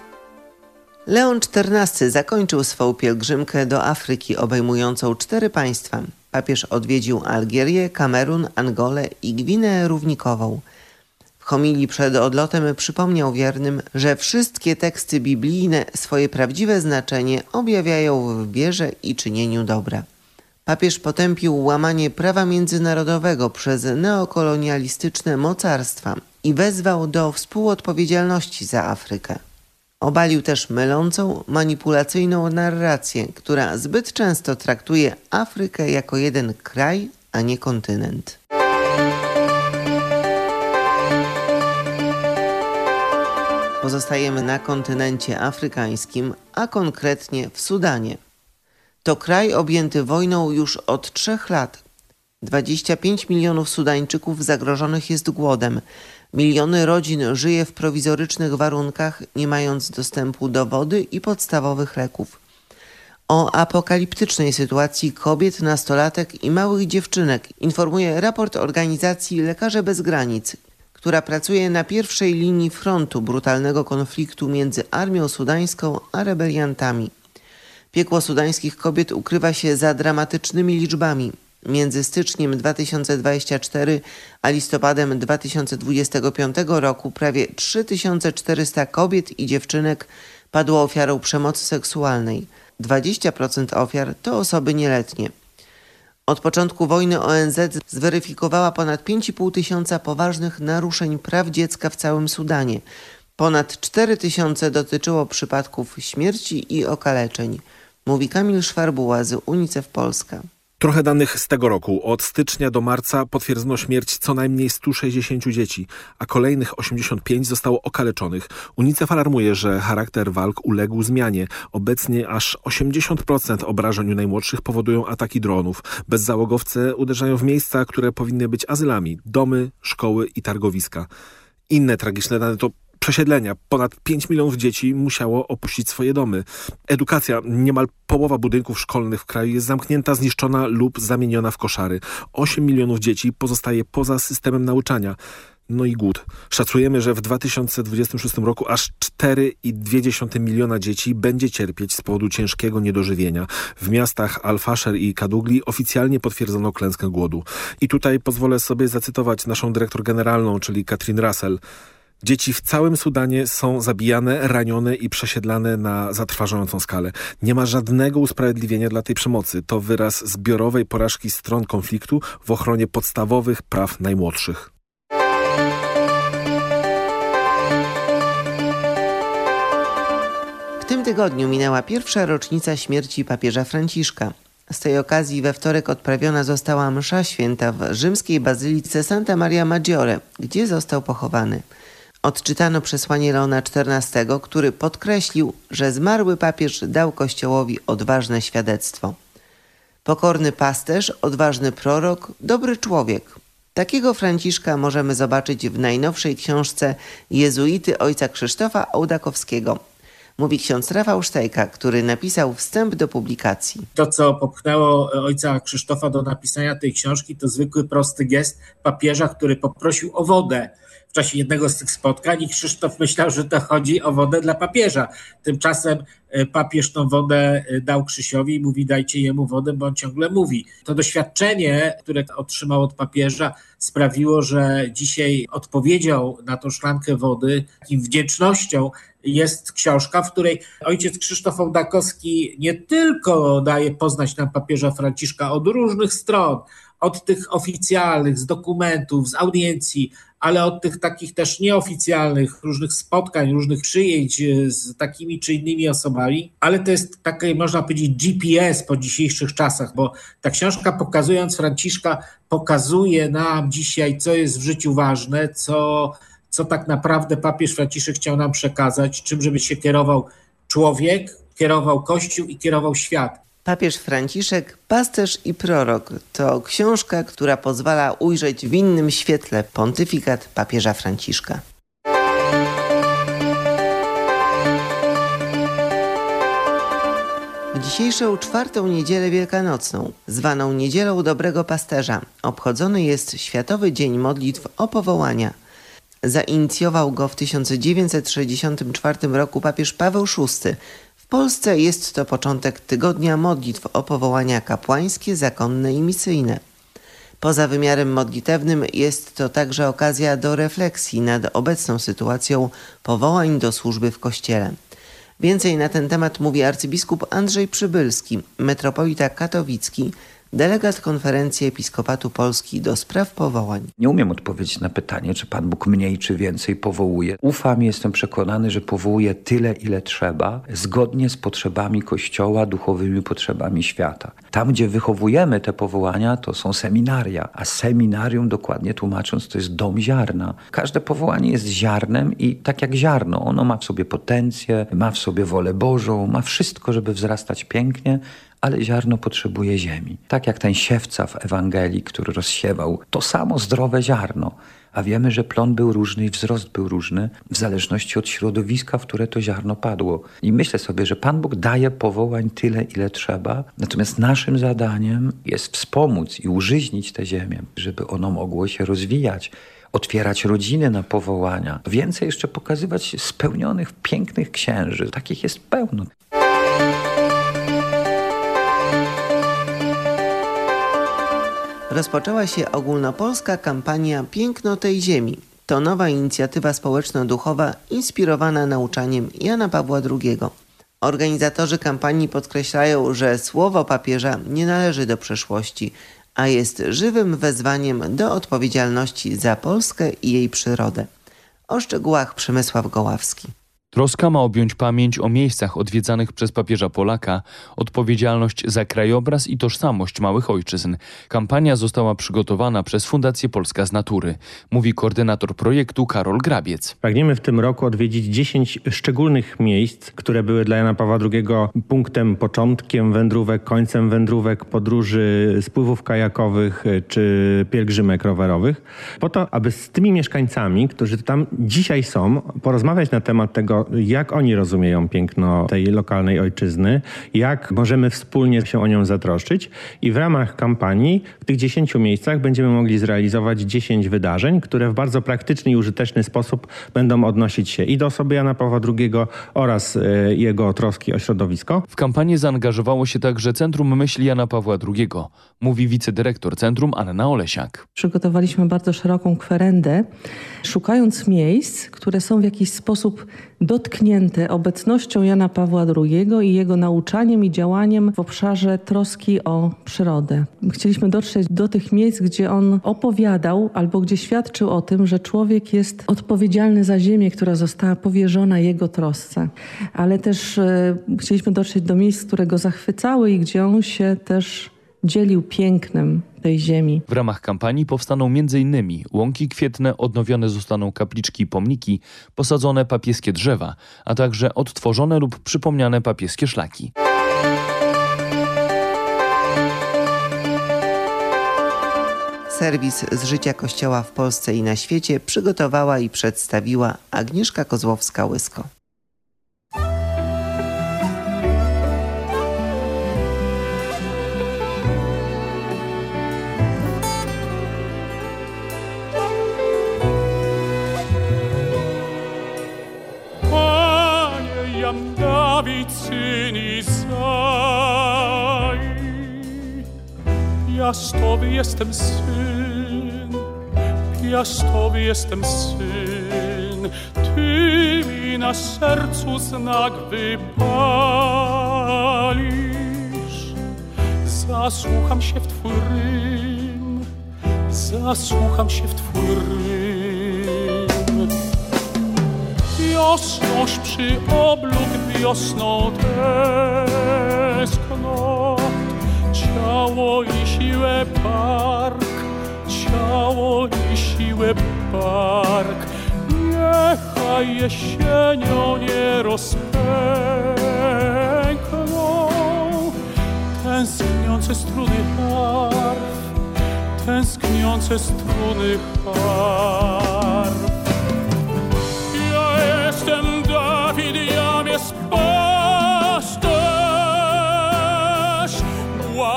Leon XIV zakończył swą pielgrzymkę do Afryki obejmującą cztery państwa. Papież odwiedził Algierię, Kamerun, Angolę i Gwineę Równikową – homilii przed odlotem przypomniał wiernym, że wszystkie teksty biblijne swoje prawdziwe znaczenie objawiają w wierze i czynieniu dobra. Papież potępił łamanie prawa międzynarodowego przez neokolonialistyczne mocarstwa i wezwał do współodpowiedzialności za Afrykę. Obalił też mylącą, manipulacyjną narrację, która zbyt często traktuje Afrykę jako jeden kraj, a nie kontynent. Pozostajemy na kontynencie afrykańskim, a konkretnie w Sudanie. To kraj objęty wojną już od trzech lat. 25 milionów Sudańczyków zagrożonych jest głodem. Miliony rodzin żyje w prowizorycznych warunkach, nie mając dostępu do wody i podstawowych leków. O apokaliptycznej sytuacji kobiet, nastolatek i małych dziewczynek informuje raport organizacji Lekarze Bez Granic, która pracuje na pierwszej linii frontu brutalnego konfliktu między armią sudańską a rebeliantami. Piekło sudańskich kobiet ukrywa się za dramatycznymi liczbami. Między styczniem 2024 a listopadem 2025 roku prawie 3400 kobiet i dziewczynek padło ofiarą przemocy seksualnej. 20% ofiar to osoby nieletnie. Od początku wojny ONZ zweryfikowała ponad 5,5 tysiąca poważnych naruszeń praw dziecka w całym Sudanie. Ponad 4 tysiące dotyczyło przypadków śmierci i okaleczeń. Mówi Kamil Szwarbuła z UNICEF Polska. Trochę danych z tego roku. Od stycznia do marca potwierdzono śmierć co najmniej 160 dzieci, a kolejnych 85 zostało okaleczonych. UNICEF alarmuje, że charakter walk uległ zmianie. Obecnie aż 80% obrażeń u najmłodszych powodują ataki dronów. Bezzałogowce uderzają w miejsca, które powinny być azylami. Domy, szkoły i targowiska. Inne tragiczne dane to przesiedlenia. Ponad 5 milionów dzieci musiało opuścić swoje domy. Edukacja. Niemal połowa budynków szkolnych w kraju jest zamknięta, zniszczona lub zamieniona w koszary. 8 milionów dzieci pozostaje poza systemem nauczania. No i głód. Szacujemy, że w 2026 roku aż 4,2 miliona dzieci będzie cierpieć z powodu ciężkiego niedożywienia. W miastach Al-Fasher i Kadugli oficjalnie potwierdzono klęskę głodu. I tutaj pozwolę sobie zacytować naszą dyrektor generalną, czyli Katrin Russell. Dzieci w całym Sudanie są zabijane, ranione i przesiedlane na zatrważającą skalę. Nie ma żadnego usprawiedliwienia dla tej przemocy. To wyraz zbiorowej porażki stron konfliktu w ochronie podstawowych praw najmłodszych. W tym tygodniu minęła pierwsza rocznica śmierci papieża Franciszka. Z tej okazji we wtorek odprawiona została msza święta w rzymskiej bazylice Santa Maria Maggiore, gdzie został pochowany. Odczytano przesłanie Leona XIV, który podkreślił, że zmarły papież dał Kościołowi odważne świadectwo. Pokorny pasterz, odważny prorok, dobry człowiek. Takiego Franciszka możemy zobaczyć w najnowszej książce jezuity ojca Krzysztofa Ołdakowskiego. Mówi ksiądz Rafał Sztejka, który napisał wstęp do publikacji. To, co popchnęło ojca Krzysztofa do napisania tej książki, to zwykły, prosty gest papieża, który poprosił o wodę w czasie jednego z tych spotkań i Krzysztof myślał, że to chodzi o wodę dla papieża. Tymczasem papież tą wodę dał Krzysiowi i mówi dajcie jemu wodę, bo on ciągle mówi. To doświadczenie, które otrzymał od papieża sprawiło, że dzisiaj odpowiedział na tą szklankę wody takim wdzięcznością jest książka, w której ojciec Krzysztof Ołdakowski nie tylko daje poznać nam papieża Franciszka od różnych stron, od tych oficjalnych, z dokumentów, z audiencji, ale od tych takich też nieoficjalnych, różnych spotkań, różnych przyjęć z takimi czy innymi osobami, ale to jest takie, można powiedzieć, GPS po dzisiejszych czasach, bo ta książka pokazując Franciszka, pokazuje nam dzisiaj, co jest w życiu ważne, co, co tak naprawdę papież Franciszek chciał nam przekazać, czym żeby się kierował człowiek, kierował Kościół i kierował świat. Papież Franciszek, pasterz i prorok to książka, która pozwala ujrzeć w innym świetle pontyfikat papieża Franciszka. W dzisiejszą czwartą niedzielę wielkanocną, zwaną Niedzielą Dobrego Pasterza, obchodzony jest Światowy Dzień Modlitw o Powołania. Zainicjował go w 1964 roku papież Paweł VI. Polsce jest to początek tygodnia modlitw o powołania kapłańskie, zakonne i misyjne. Poza wymiarem modlitewnym jest to także okazja do refleksji nad obecną sytuacją powołań do służby w Kościele. Więcej na ten temat mówi arcybiskup Andrzej Przybylski, metropolita katowicki, delegat Konferencji Episkopatu Polski do spraw powołań. Nie umiem odpowiedzieć na pytanie, czy Pan Bóg mniej czy więcej powołuje. Ufam, jestem przekonany, że powołuje tyle, ile trzeba, zgodnie z potrzebami Kościoła, duchowymi potrzebami świata. Tam, gdzie wychowujemy te powołania, to są seminaria, a seminarium, dokładnie tłumacząc, to jest dom ziarna. Każde powołanie jest ziarnem i tak jak ziarno, ono ma w sobie potencję, ma w sobie wolę Bożą, ma wszystko, żeby wzrastać pięknie, ale ziarno potrzebuje ziemi. Tak jak ten siewca w Ewangelii, który rozsiewał to samo zdrowe ziarno. A wiemy, że plon był różny i wzrost był różny w zależności od środowiska, w które to ziarno padło. I myślę sobie, że Pan Bóg daje powołań tyle, ile trzeba, natomiast naszym zadaniem jest wspomóc i użyźnić tę ziemię, żeby ono mogło się rozwijać otwierać rodziny na powołania. Więcej jeszcze pokazywać spełnionych, pięknych księży. Takich jest pełno. Rozpoczęła się ogólnopolska kampania Piękno tej ziemi. To nowa inicjatywa społeczno-duchowa inspirowana nauczaniem Jana Pawła II. Organizatorzy kampanii podkreślają, że słowo papieża nie należy do przeszłości, a jest żywym wezwaniem do odpowiedzialności za Polskę i jej przyrodę. O szczegółach Przemysław Goławski. Troska ma objąć pamięć o miejscach odwiedzanych przez papieża Polaka, odpowiedzialność za krajobraz i tożsamość małych ojczyzn. Kampania została przygotowana przez Fundację Polska z Natury, mówi koordynator projektu Karol Grabiec. Pragniemy w tym roku odwiedzić 10 szczególnych miejsc, które były dla Jana Pawła II punktem, początkiem wędrówek, końcem wędrówek, podróży, spływów kajakowych czy pielgrzymek rowerowych, po to, aby z tymi mieszkańcami, którzy tam dzisiaj są, porozmawiać na temat tego, jak oni rozumieją piękno tej lokalnej ojczyzny, jak możemy wspólnie się o nią zatroszczyć i w ramach kampanii w tych 10 miejscach będziemy mogli zrealizować 10 wydarzeń, które w bardzo praktyczny i użyteczny sposób będą odnosić się i do osoby Jana Pawła II oraz e, jego troski o środowisko. W kampanię zaangażowało się także Centrum Myśli Jana Pawła II, mówi wicedyrektor centrum Anna Olesiak. Przygotowaliśmy bardzo szeroką kwerendę, szukając miejsc, które są w jakiś sposób dotknięte obecnością Jana Pawła II i jego nauczaniem i działaniem w obszarze troski o przyrodę. Chcieliśmy dotrzeć do tych miejsc, gdzie on opowiadał albo gdzie świadczył o tym, że człowiek jest odpowiedzialny za ziemię, która została powierzona jego trosce. Ale też e, chcieliśmy dotrzeć do miejsc, które go zachwycały i gdzie on się też dzielił pięknem tej ziemi. W ramach kampanii powstaną m.in. łąki kwietne, odnowione zostaną kapliczki i pomniki, posadzone papieskie drzewa, a także odtworzone lub przypomniane papieskie szlaki. Serwis z życia Kościoła w Polsce i na świecie przygotowała i przedstawiła Agnieszka Kozłowska-Łysko. Piastowy jestem syn, piastowy jestem syn, Ty mi na sercu znak wypalisz. Zasłucham się w Twój rym, zasłucham się w Twój rym. Wiosność przy obluk wiosną tęskno Ciało i siłę park, ciało i siłę park Niechaj jesienią nie rozpękną Tęskniące struny harf, tęskniące struny harf jestem Dawid, jest pasterz.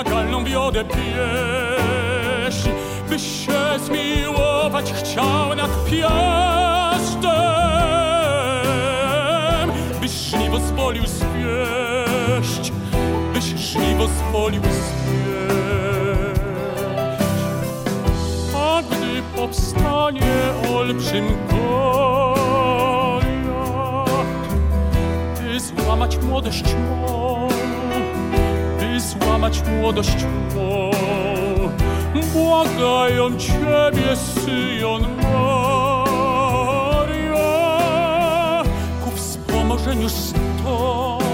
Błagalną wiodę pieśń, byś się zmiłować chciał nad piastem. Byś żniwo zwolił zwieść, byś żniwo zwolił zwieść. A gdy powstanie olbrzym Goliat, by złamać młodość by złamać młodość mą, błagają Ciebie, Syjon Maria, ku wspomożeniu stąd,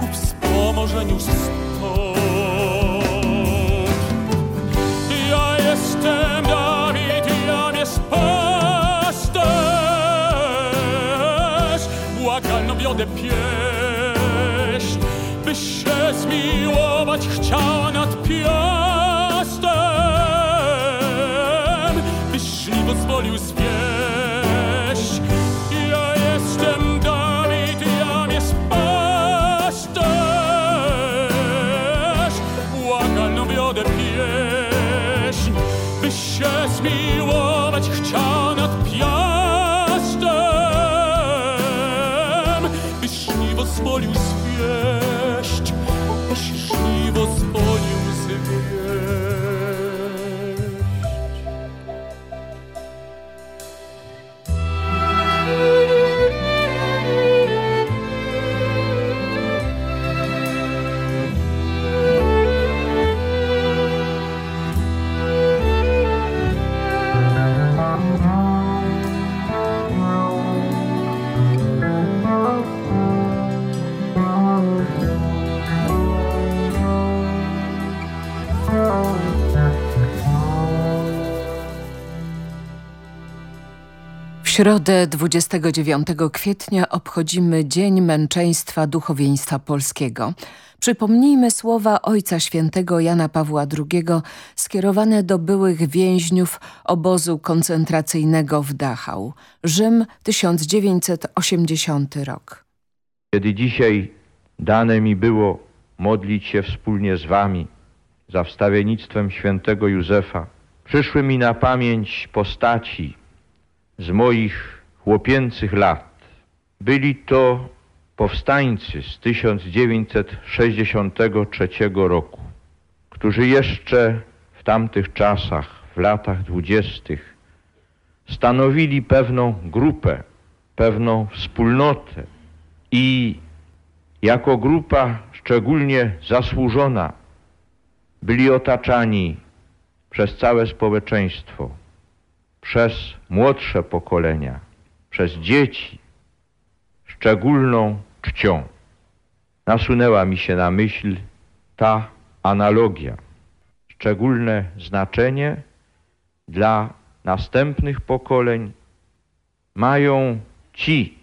ku wspomożeniu stąd. Ja jestem Dawid, jam jest pasterz, błagalną wiodę pieśń, miłować chciała nad piastem, byś żniwo zwolił zwieść. Środę 29 kwietnia obchodzimy Dzień Męczeństwa Duchowieństwa Polskiego. Przypomnijmy słowa Ojca Świętego Jana Pawła II skierowane do byłych więźniów obozu koncentracyjnego w Dachau. Rzym 1980 rok. Kiedy dzisiaj dane mi było modlić się wspólnie z wami za wstawiennictwem świętego Józefa, przyszły mi na pamięć postaci z moich chłopięcych lat. Byli to powstańcy z 1963 roku, którzy jeszcze w tamtych czasach, w latach dwudziestych, stanowili pewną grupę, pewną wspólnotę i jako grupa szczególnie zasłużona byli otaczani przez całe społeczeństwo, przez młodsze pokolenia, przez dzieci szczególną czcią. Nasunęła mi się na myśl ta analogia. Szczególne znaczenie dla następnych pokoleń mają ci,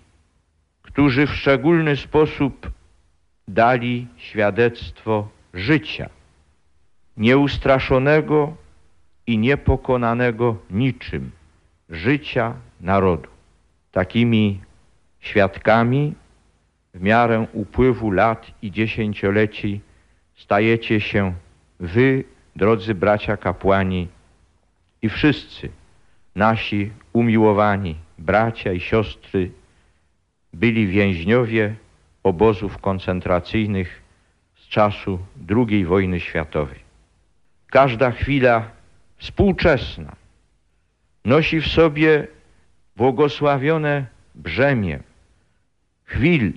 którzy w szczególny sposób dali świadectwo życia, nieustraszonego i niepokonanego niczym życia narodu. Takimi świadkami w miarę upływu lat i dziesięcioleci stajecie się wy, drodzy bracia kapłani i wszyscy nasi umiłowani bracia i siostry byli więźniowie obozów koncentracyjnych z czasu II wojny światowej. Każda chwila współczesna nosi w sobie błogosławione brzemię chwil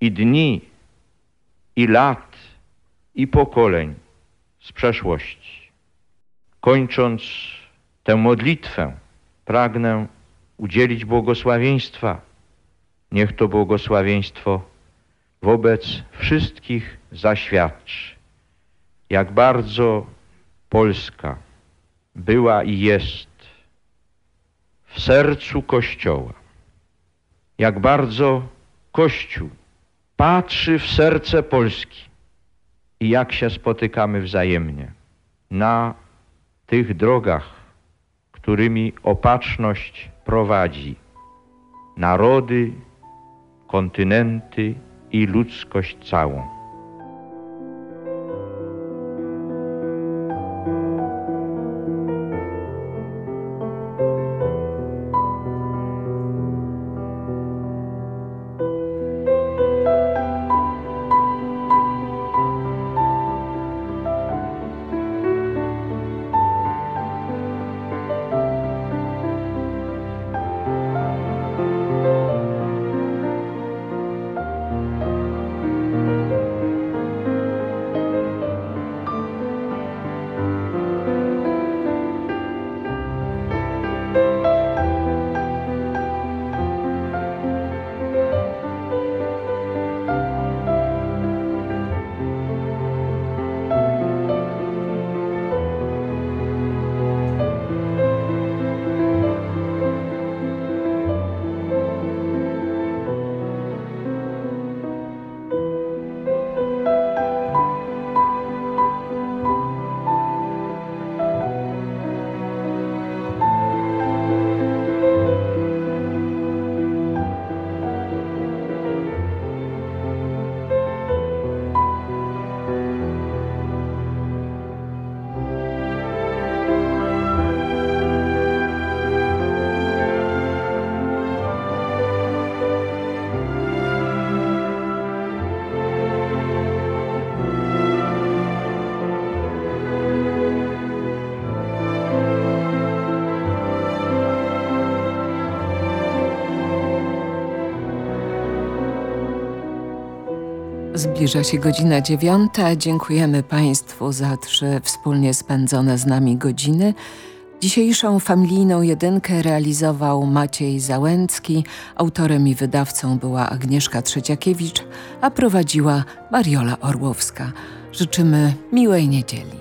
i dni i lat i pokoleń z przeszłości. Kończąc tę modlitwę, pragnę udzielić błogosławieństwa. Niech to błogosławieństwo wobec wszystkich zaświadczy, jak bardzo Polska była i jest w sercu Kościoła. Jak bardzo Kościół patrzy w serce Polski i jak się spotykamy wzajemnie na tych drogach, którymi opatrzność prowadzi narody, kontynenty i ludzkość całą. Zbliża się godzina dziewiąta. Dziękujemy Państwu za trzy wspólnie spędzone z nami godziny. Dzisiejszą familijną jedynkę realizował Maciej Załęcki, autorem i wydawcą była Agnieszka Trzeciakiewicz, a prowadziła Mariola Orłowska. Życzymy miłej niedzieli.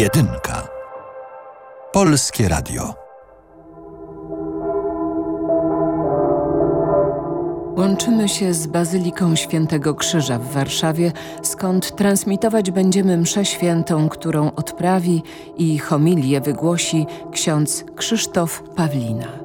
Jedynka. Polskie Radio. Łączymy się z Bazyliką Świętego Krzyża w Warszawie, skąd transmitować będziemy mszę świętą, którą odprawi i homilię wygłosi ksiądz Krzysztof Pawlina.